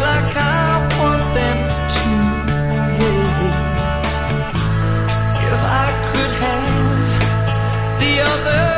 like I want them to. If I could have the other.